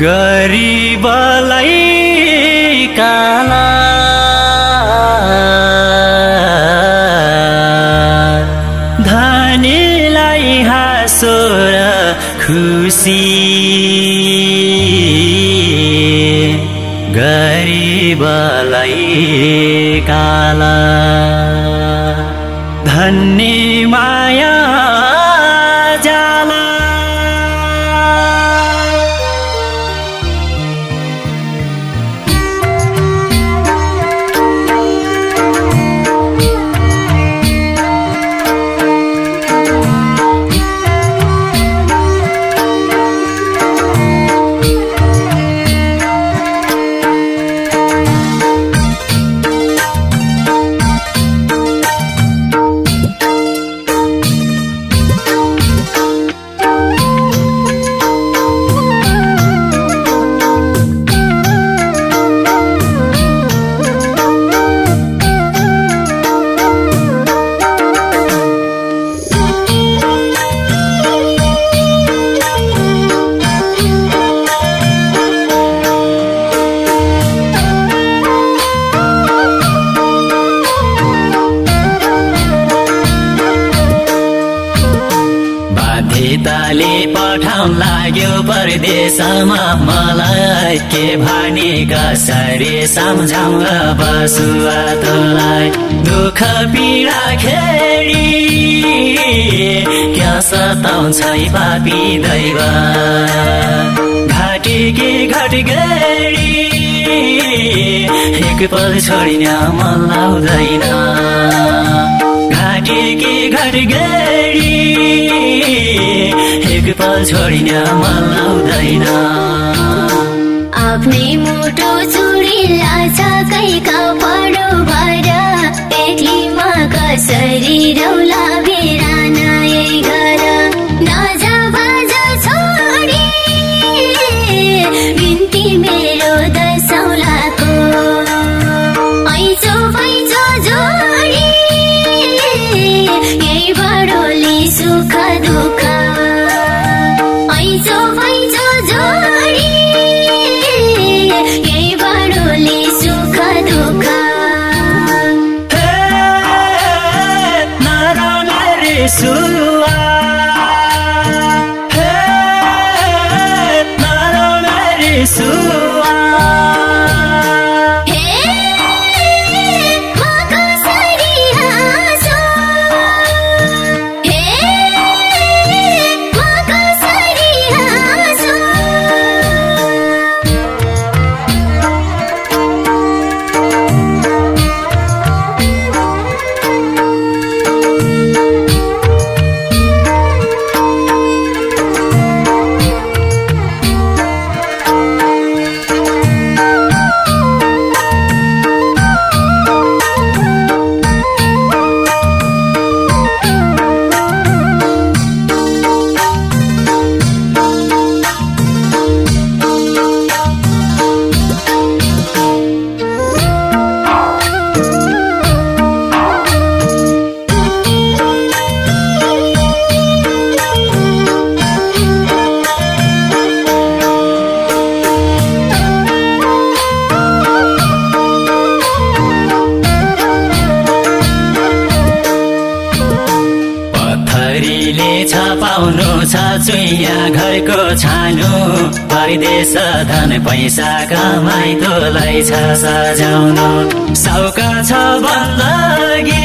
गरिबलाई काला धनीलाई हाँसो र खुसी। गरिबलाई काला धन्य माया पठाउन लाग्यो परदेशमा मलाई। के भने कसरी सम्झाउँ बसुवा तँलाई दुःख पीडा खेडी क्या सताउँछ पापी दैव? घाटी कि घट गरी एक पल छोडिन मन लाउँदैन। घाटी कि घट एक पल छोडिन मन लाउँदैन आफ्नै मुटु So. पत्थरीले छ पाउनु छ चुइया घरको छानु। परदेश धन पैसा कमाइ तँलाई छ सजाउनु। सौका छ बन्दगी।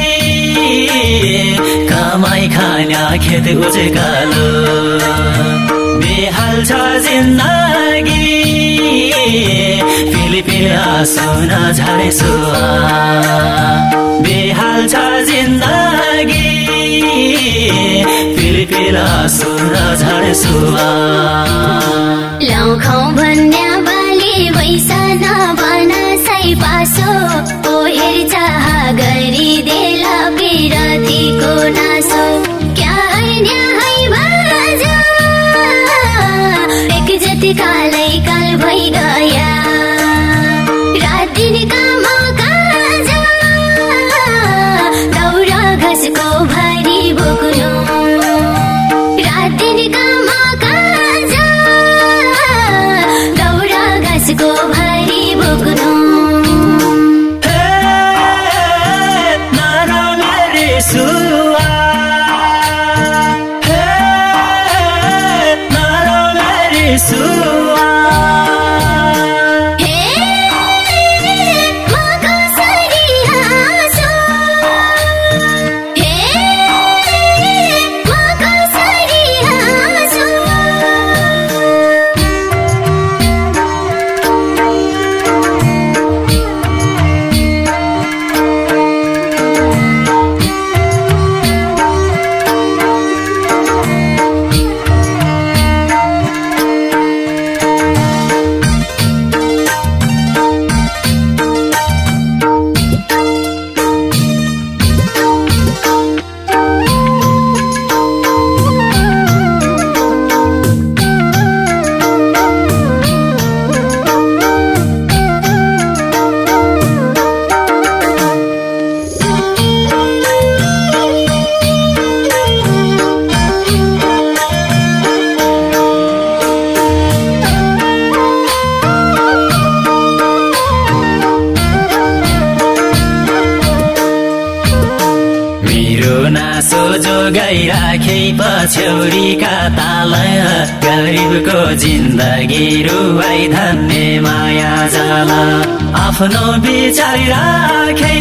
कमाइ खाना खेत उजकालो। बेहाल छ जिन्दगी। फिलिपिल सुन झरे बेहाल छ जिन्दगी। फिलिपिल सुन झरे सुवा। लौखौ भन्या बाली वैसा नबना सै। पासो ओ हेरचाह गरी देला पिरतीको नासो। सुवा नासो जोगाइराखे पछ्यौरीका ताल गरिबको जिन्दगी रुवाई धन्ने माया जाल। आफ्नो विचार राखे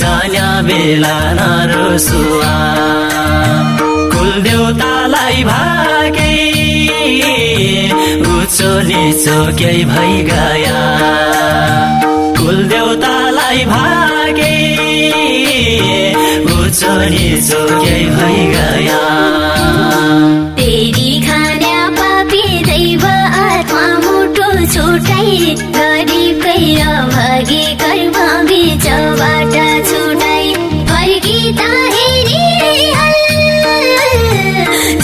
जान्या बेला नरोसुवा। कुल देउतालाई भागे उचो निचो केही भइ गया कुल देउतालाई निचो केही भइ गया तेरी खान्या पापी दैव आत्मा मुटु छुटाई गरिबकै भागी कर्म बिचबाट छुटाई फर्किता हेरी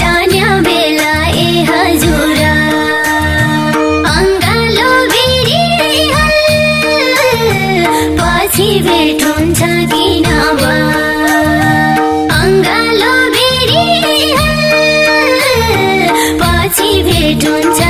जान्या बेला ए हजुर। अङ्गालो बेरी पछि भेट पछि